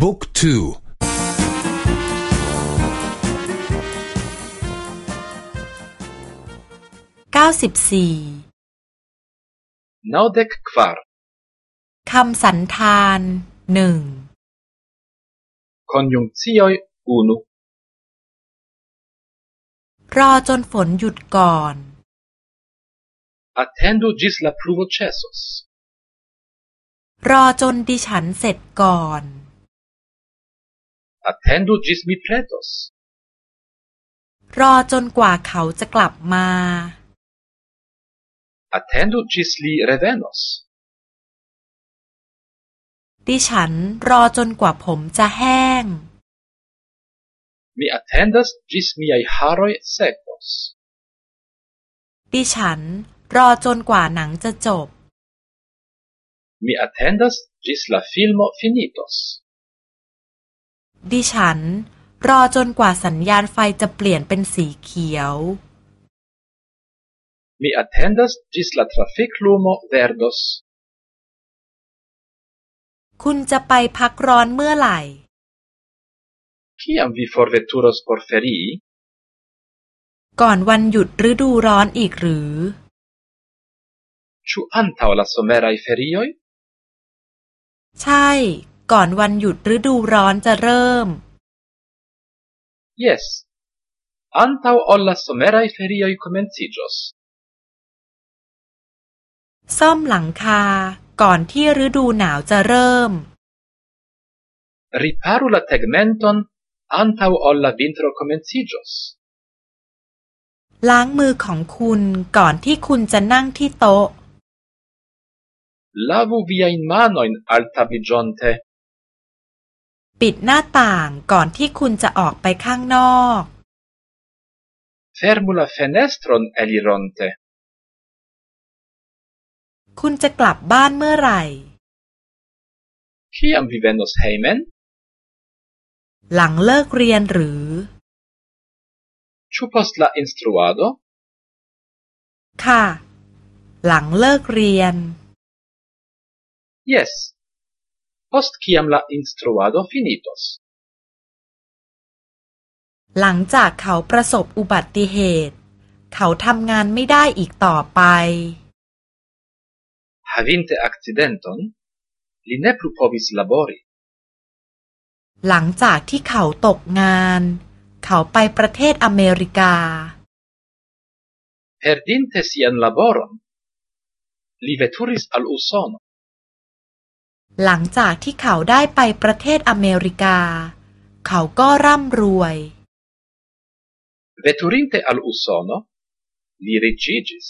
บุ๊กทูเก้าสิบสี่นอเด็กควาร์คำสันธานหนึ่ง conjunctioi unu รอจนฝนหยุดก่อน attendu gis la pluvo cessos รอจนดิฉันเสร็จก่อน attendu gis mi pletos รอจนกว่าเขาจะกลับมา attendu gis li revenos ดิฉันรอจนกว่าผมจะแห้ง Mi attendas gis miai haroi secos. ดิฉันรอจนกว่าหนังจะจบ Mi attendas gis la filmo finitos. ดิฉัน รอจนกว่าสัญญาณไฟจะเปลี่ยนเป็นสีเขียว Mi attendas gis la traficlumo verdos. คุณจะไปพักร้อนเมื่อไหร่ Kiam vi forveturos por ferii? ก่อนวันหยุดฤดูร้อนอีกหรือ Ĉu antaŭ la someraj ferioj? ใช่ ก่อนวันหยุดฤดูร้อนจะเริ่ม Yes. Antaŭ ol la someraj ferioj komenciĝos. ซ่อมหลังคา ก่อนที่ฤดูหนาวจะเริ่ม Riparu la tegmenton antaŭ ol la vintro komenciĝos. ล้างมือของคุณก่อนที่คุณจะนั่งที่โต๊ะ Lavu viajn manojn altabliĝonte. ปิดหน้าต่างก่อนที่คุณจะออกไปข้างนอก Fermu la fenestron elironte. คุณจะกลับบ้านเมื่อไหร่ Kiam vi venos hejmen? หลังเลิกเรียนหรือ Ĉu post la instruado? ค่ะ หลังเลิกเรียน Yes. Post kiam la instruado finitos. หลังจากเขาประสบอุบัติเหตุ เขาทำงานไม่ได้อีกต่อไป Havinte accidenton, li ne plu povis labori. หลังจากที่เขาตกงาน เขาไปประเทศอเมริกา Perdinte sian laboron, li veturis al Usono. หลังจากที่เขาได้ไปประเทศอเมริกา เขาก็ร่ำรวย Veturinte al Usono, li riĉiĝis.